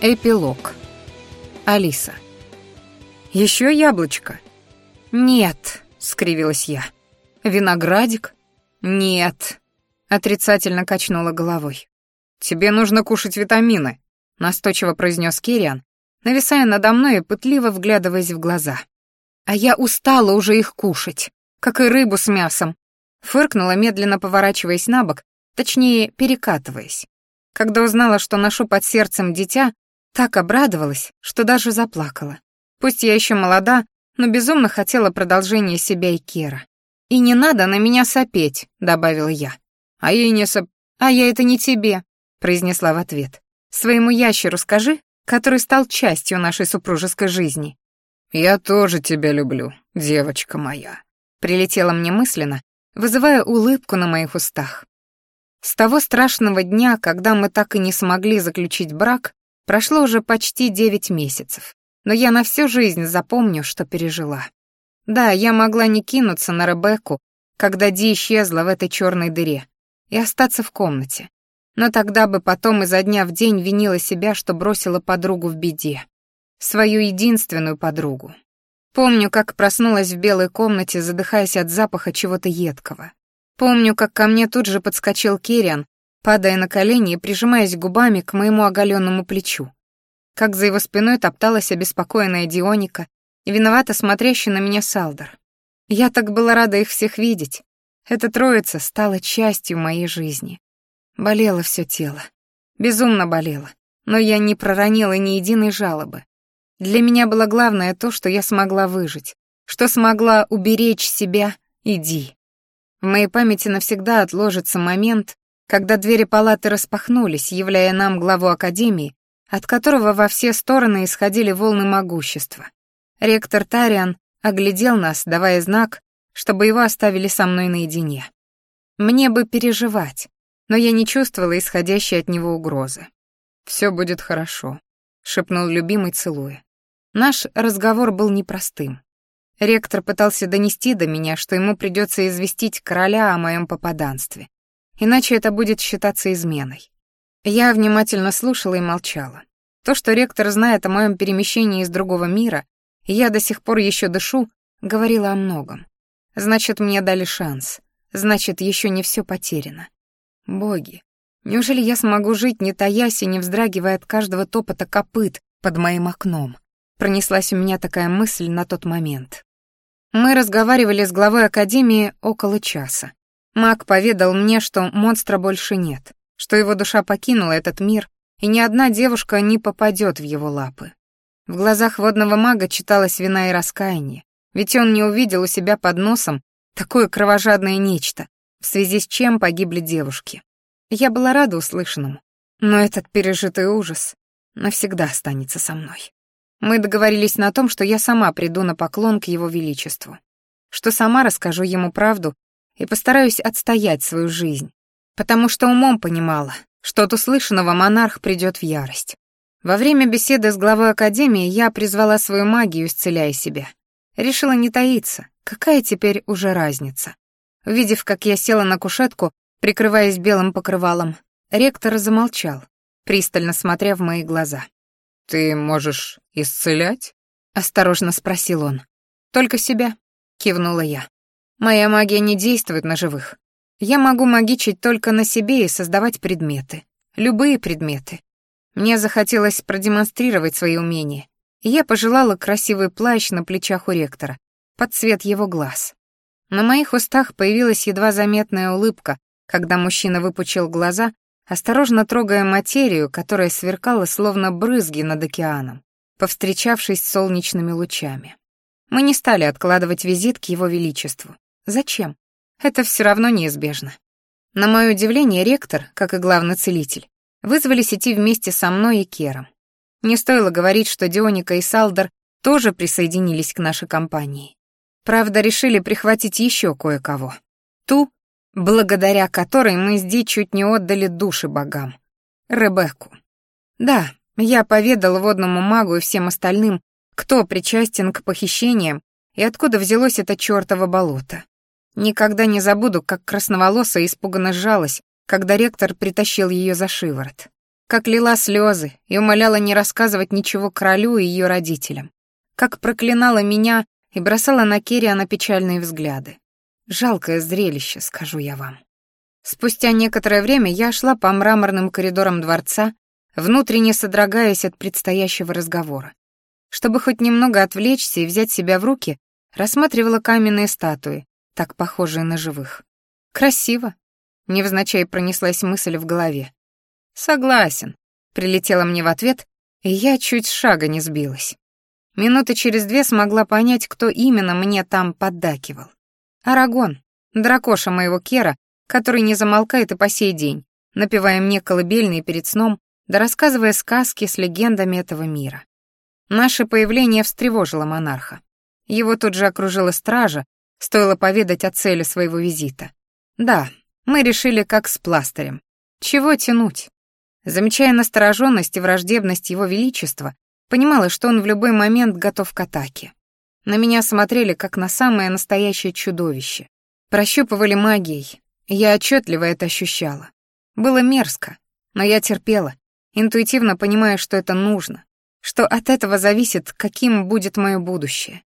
Эпилог. Алиса. «Еще яблочко?» «Нет», — скривилась я. «Виноградик?» «Нет», — отрицательно качнула головой. «Тебе нужно кушать витамины», — настойчиво произнес Кириан, нависая надо мной и пытливо вглядываясь в глаза. «А я устала уже их кушать, как и рыбу с мясом», — фыркнула, медленно поворачиваясь на бок, точнее, перекатываясь. Когда узнала, что ношу под сердцем дитя, так обрадовалась, что даже заплакала. Пусть я еще молода, но безумно хотела продолжения себя и Кера. «И не надо на меня сопеть», — добавила я. «А я не соп...» «А я это не тебе», — произнесла в ответ. «Своему ящеру скажи, который стал частью нашей супружеской жизни». «Я тоже тебя люблю, девочка моя», — прилетела мне мысленно, вызывая улыбку на моих устах. С того страшного дня, когда мы так и не смогли заключить брак, Прошло уже почти девять месяцев, но я на всю жизнь запомню, что пережила. Да, я могла не кинуться на Ребекку, когда Ди исчезла в этой черной дыре, и остаться в комнате. Но тогда бы потом изо дня в день винила себя, что бросила подругу в беде. Свою единственную подругу. Помню, как проснулась в белой комнате, задыхаясь от запаха чего-то едкого. Помню, как ко мне тут же подскочил Керриан падая на колени и прижимаясь губами к моему оголенному плечу. Как за его спиной топталась обеспокоенная Дионика и виновато смотрящий на меня Салдер. Я так была рада их всех видеть. Эта троица стала частью моей жизни. Болело все тело. Безумно болело. Но я не проронила ни единой жалобы. Для меня было главное то, что я смогла выжить, что смогла уберечь себя и Ди. В моей памяти навсегда отложится момент, когда двери палаты распахнулись, являя нам главу академии, от которого во все стороны исходили волны могущества. Ректор Тариан оглядел нас, давая знак, чтобы его оставили со мной наедине. Мне бы переживать, но я не чувствовала исходящей от него угрозы. «Все будет хорошо», — шепнул любимый, целуя. Наш разговор был непростым. Ректор пытался донести до меня, что ему придется известить короля о моем попаданстве иначе это будет считаться изменой. Я внимательно слушала и молчала. То, что ректор знает о моем перемещении из другого мира, и я до сих пор еще дышу, говорила о многом. Значит, мне дали шанс. Значит, еще не все потеряно. Боги, неужели я смогу жить, не таясь и не вздрагивая от каждого топота копыт под моим окном? Пронеслась у меня такая мысль на тот момент. Мы разговаривали с главой академии около часа. Маг поведал мне, что монстра больше нет, что его душа покинула этот мир, и ни одна девушка не попадет в его лапы. В глазах водного мага читалась вина и раскаяние, ведь он не увидел у себя под носом такое кровожадное нечто, в связи с чем погибли девушки. Я была рада услышанному, но этот пережитый ужас навсегда останется со мной. Мы договорились на том, что я сама приду на поклон к его величеству, что сама расскажу ему правду и постараюсь отстоять свою жизнь, потому что умом понимала, что от услышанного монарх придет в ярость. Во время беседы с главой Академии я призвала свою магию, исцеляя себя. Решила не таиться, какая теперь уже разница. Увидев, как я села на кушетку, прикрываясь белым покрывалом, ректор замолчал, пристально смотря в мои глаза. «Ты можешь исцелять?» — осторожно спросил он. «Только себя», — кивнула я. Моя магия не действует на живых. Я могу магичить только на себе и создавать предметы. Любые предметы. Мне захотелось продемонстрировать свои умения. И я пожелала красивый плащ на плечах у ректора, под цвет его глаз. На моих устах появилась едва заметная улыбка, когда мужчина выпучил глаза, осторожно трогая материю, которая сверкала словно брызги над океаном, повстречавшись с солнечными лучами. Мы не стали откладывать визит к его величеству. Зачем? Это все равно неизбежно. На мое удивление, ректор, как и главный целитель, вызвались идти вместе со мной и Кером. Не стоило говорить, что Дионика и Салдер тоже присоединились к нашей компании. Правда, решили прихватить еще кое-кого. Ту, благодаря которой мы здесь чуть не отдали души богам. Ребекку. Да, я поведал водному магу и всем остальным, кто причастен к похищениям и откуда взялось это чёртово болото. Никогда не забуду, как красноволосая испуганно сжалась, когда ректор притащил ее за шиворот. Как лила слезы и умоляла не рассказывать ничего королю и ее родителям. Как проклинала меня и бросала на Керриана печальные взгляды. Жалкое зрелище, скажу я вам. Спустя некоторое время я шла по мраморным коридорам дворца, внутренне содрогаясь от предстоящего разговора. Чтобы хоть немного отвлечься и взять себя в руки, рассматривала каменные статуи, так похожие на живых. «Красиво», — невзначай пронеслась мысль в голове. «Согласен», — прилетела мне в ответ, и я чуть шага не сбилась. Минуты через две смогла понять, кто именно мне там поддакивал. Арагон, дракоша моего Кера, который не замолкает и по сей день, напевая мне колыбельные перед сном, да рассказывая сказки с легендами этого мира. Наше появление встревожило монарха. Его тут же окружила стража, Стоило поведать о цели своего визита. Да, мы решили как с пластырем. Чего тянуть? Замечая настороженность и враждебность его величества, понимала, что он в любой момент готов к атаке. На меня смотрели как на самое настоящее чудовище. Прощупывали магией. Я отчетливо это ощущала. Было мерзко, но я терпела, интуитивно понимая, что это нужно, что от этого зависит, каким будет мое будущее.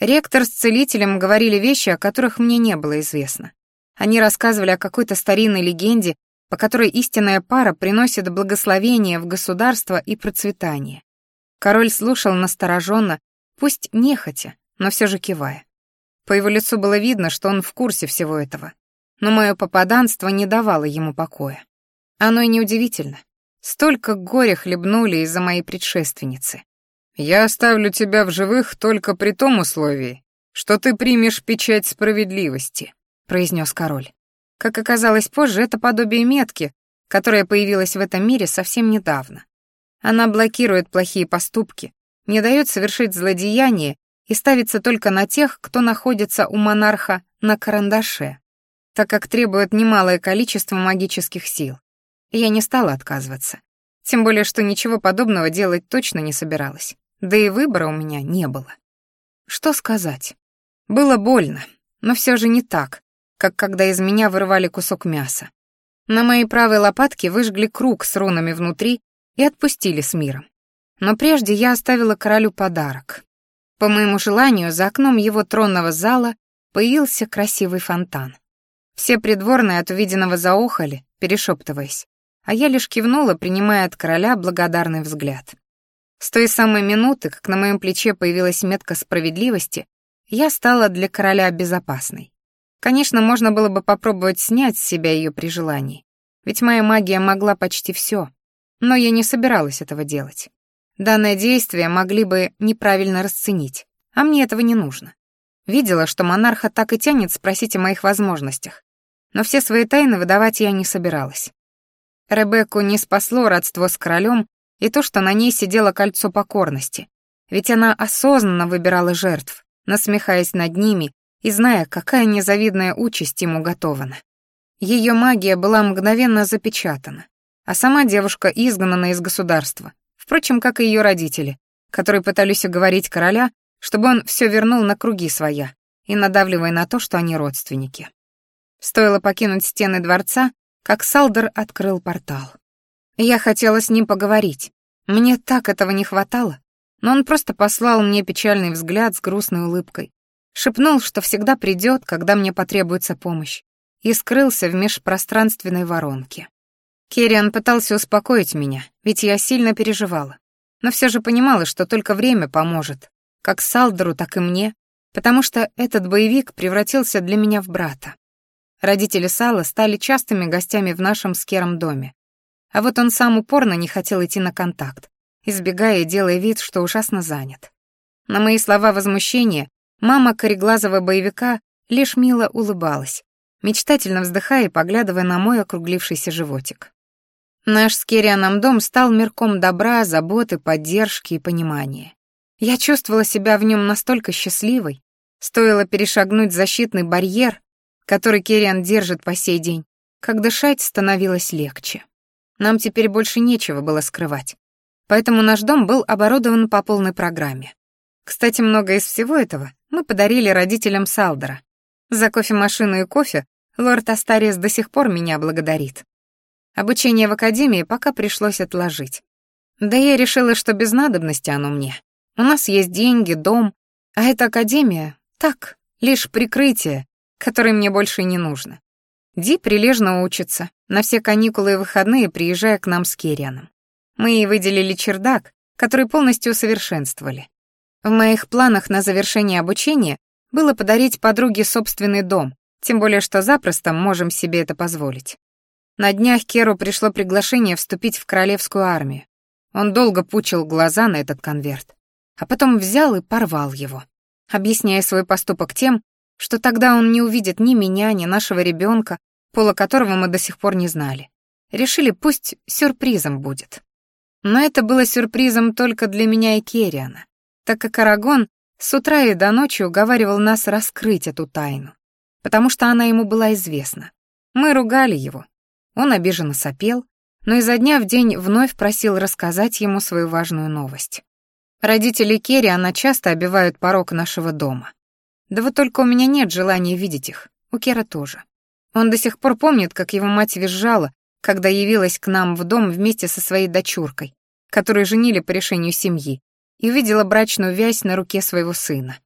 Ректор с целителем говорили вещи, о которых мне не было известно. Они рассказывали о какой-то старинной легенде, по которой истинная пара приносит благословение в государство и процветание. Король слушал настороженно, пусть нехотя, но все же кивая. По его лицу было видно, что он в курсе всего этого, но мое попаданство не давало ему покоя. Оно и неудивительно. Столько горя хлебнули из-за моей предшественницы. Я оставлю тебя в живых только при том условии, что ты примешь печать справедливости», — произнес король. Как оказалось позже, это подобие метки, которая появилась в этом мире совсем недавно. Она блокирует плохие поступки, не дает совершить злодеяние и ставится только на тех, кто находится у монарха на карандаше, так как требует немалое количество магических сил. Я не стала отказываться. Тем более, что ничего подобного делать точно не собиралась. Да и выбора у меня не было. Что сказать? Было больно, но все же не так, как когда из меня вырывали кусок мяса. На моей правой лопатке выжгли круг с рунами внутри и отпустили с миром. Но прежде я оставила королю подарок. По моему желанию, за окном его тронного зала появился красивый фонтан. Все придворные от увиденного заохали, перешептываясь, а я лишь кивнула, принимая от короля благодарный взгляд. С той самой минуты, как на моем плече появилась метка справедливости, я стала для короля безопасной. Конечно, можно было бы попробовать снять с себя ее при желании, ведь моя магия могла почти все, но я не собиралась этого делать. Данное действие могли бы неправильно расценить, а мне этого не нужно. Видела, что монарха так и тянет спросить о моих возможностях, но все свои тайны выдавать я не собиралась. Ребекку не спасло родство с королем и то, что на ней сидело кольцо покорности. Ведь она осознанно выбирала жертв, насмехаясь над ними и зная, какая незавидная участь ему уготована. Ее магия была мгновенно запечатана, а сама девушка изгнана из государства, впрочем, как и ее родители, которые пытались уговорить короля, чтобы он все вернул на круги своя и надавливая на то, что они родственники. Стоило покинуть стены дворца, как Салдер открыл портал. Я хотела с ним поговорить. Мне так этого не хватало. Но он просто послал мне печальный взгляд с грустной улыбкой. Шепнул, что всегда придет, когда мне потребуется помощь. И скрылся в межпространственной воронке. Керриан пытался успокоить меня, ведь я сильно переживала. Но все же понимала, что только время поможет. Как Салдеру, так и мне. Потому что этот боевик превратился для меня в брата. Родители Сала стали частыми гостями в нашем скером доме. А вот он сам упорно не хотел идти на контакт, избегая и делая вид, что ужасно занят. На мои слова возмущения мама кореглазого боевика лишь мило улыбалась, мечтательно вздыхая и поглядывая на мой округлившийся животик. Наш с Керианом дом стал мирком добра, заботы, поддержки и понимания. Я чувствовала себя в нем настолько счастливой, стоило перешагнуть защитный барьер, который Кериан держит по сей день, как дышать становилось легче. Нам теперь больше нечего было скрывать. Поэтому наш дом был оборудован по полной программе. Кстати, много из всего этого мы подарили родителям Салдера. За кофемашину и кофе лорд Астарис до сих пор меня благодарит. Обучение в академии пока пришлось отложить. Да я решила, что без надобности оно мне. У нас есть деньги, дом, а эта академия — так, лишь прикрытие, которое мне больше не нужно. Ди прилежно учится, на все каникулы и выходные приезжая к нам с Керианом. Мы ей выделили чердак, который полностью усовершенствовали. В моих планах на завершение обучения было подарить подруге собственный дом, тем более что запросто можем себе это позволить. На днях Керу пришло приглашение вступить в королевскую армию. Он долго пучил глаза на этот конверт, а потом взял и порвал его, объясняя свой поступок тем, что тогда он не увидит ни меня, ни нашего ребенка, пола которого мы до сих пор не знали. Решили, пусть сюрпризом будет. Но это было сюрпризом только для меня и Керриана, так как Арагон с утра и до ночи уговаривал нас раскрыть эту тайну, потому что она ему была известна. Мы ругали его. Он обиженно сопел, но изо дня в день вновь просил рассказать ему свою важную новость. Родители Керриана часто обивают порог нашего дома. Да вот только у меня нет желания видеть их, у Кера тоже. Он до сих пор помнит, как его мать визжала, когда явилась к нам в дом вместе со своей дочуркой, которую женили по решению семьи, и увидела брачную вязь на руке своего сына.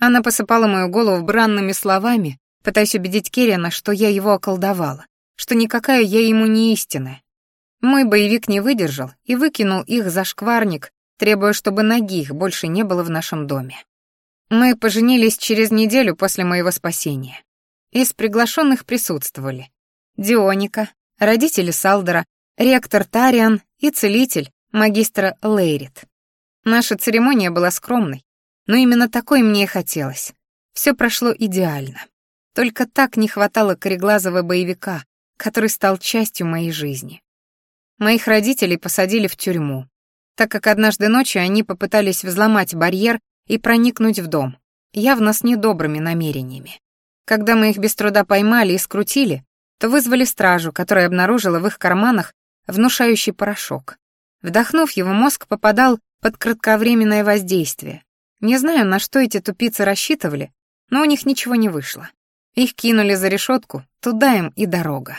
Она посыпала мою голову бранными словами, пытаясь убедить Керриана, что я его околдовала, что никакая я ему не истинная. Мой боевик не выдержал и выкинул их за шкварник, требуя, чтобы ноги их больше не было в нашем доме. Мы поженились через неделю после моего спасения. Из приглашенных присутствовали Дионика, родители Салдера, ректор Тариан и целитель, магистра Лейрит. Наша церемония была скромной, но именно такой мне и хотелось. Все прошло идеально. Только так не хватало кореглазого боевика, который стал частью моей жизни. Моих родителей посадили в тюрьму, так как однажды ночью они попытались взломать барьер и проникнуть в дом, явно с недобрыми намерениями. Когда мы их без труда поймали и скрутили, то вызвали стражу, которая обнаружила в их карманах внушающий порошок. Вдохнув его, мозг попадал под кратковременное воздействие. Не знаю, на что эти тупицы рассчитывали, но у них ничего не вышло. Их кинули за решетку, туда им и дорога.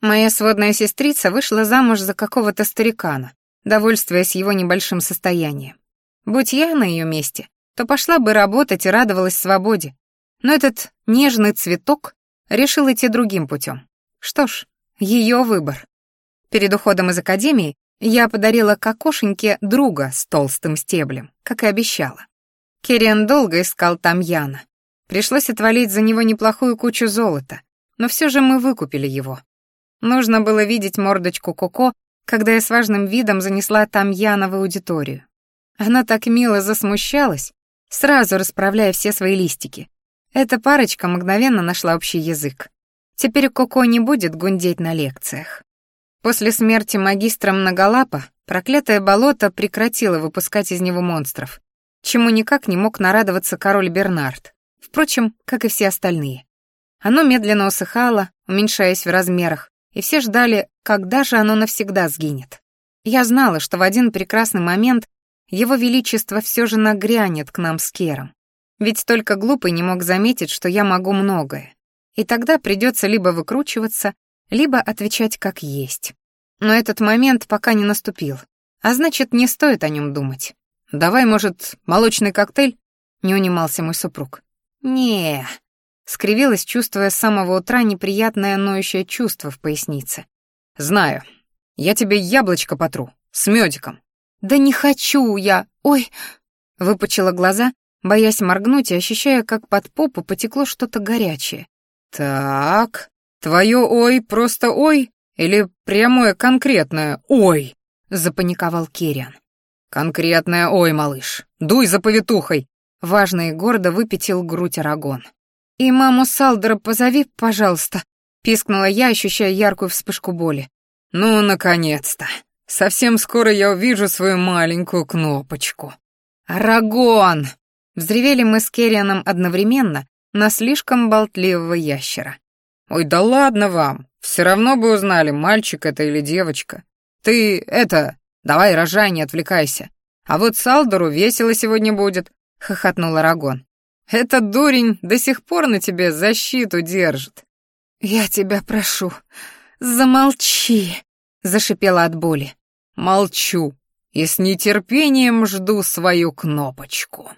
Моя сводная сестрица вышла замуж за какого-то старикана, довольствуясь его небольшим состоянием. Будь я на ее месте, то пошла бы работать и радовалась свободе, но этот нежный цветок решил идти другим путем. Что ж, ее выбор. Перед уходом из академии я подарила кокошеньке друга с толстым стеблем, как и обещала. Керриан долго искал там Яна. Пришлось отвалить за него неплохую кучу золота, но все же мы выкупили его. Нужно было видеть мордочку Коко, когда я с важным видом занесла там Яна в аудиторию. Она так мило засмущалась, сразу расправляя все свои листики, эта парочка мгновенно нашла общий язык. Теперь Коко не будет гундеть на лекциях. После смерти магистра Многолапа проклятое болото прекратило выпускать из него монстров, чему никак не мог нарадоваться король Бернард, впрочем, как и все остальные. Оно медленно усыхало, уменьшаясь в размерах, и все ждали, когда же оно навсегда сгинет. Я знала, что в один прекрасный момент его величество все же нагрянет к нам с Кером. Ведь только глупый не мог заметить, что я могу многое. И тогда придется либо выкручиваться, либо отвечать как есть. Но этот момент пока не наступил, а значит, не стоит о нем думать. «Давай, может, молочный коктейль?» — не унимался мой супруг. не скривилась, чувствуя с самого утра неприятное ноющее чувство в пояснице. «Знаю. Я тебе яблочко потру, с медиком. «Да не хочу я! Ой!» — выпучила глаза боясь моргнуть и ощущая, как под попу потекло что-то горячее. «Так, твое ой просто ой или прямое конкретное ой?» — запаниковал Керриан. «Конкретное ой, малыш, дуй за повитухой!» — важно и гордо выпятил грудь Арагон. «И маму Салдера позови, пожалуйста», — пискнула я, ощущая яркую вспышку боли. «Ну, наконец-то! Совсем скоро я увижу свою маленькую кнопочку». «Арагон!» Взревели мы с Керрианом одновременно на слишком болтливого ящера. «Ой, да ладно вам! Все равно бы узнали, мальчик это или девочка. Ты, это, давай рожай, не отвлекайся. А вот Салдору весело сегодня будет», — хохотнул Арагон. «Этот дурень до сих пор на тебе защиту держит». «Я тебя прошу, замолчи», — зашипела от боли. «Молчу и с нетерпением жду свою кнопочку».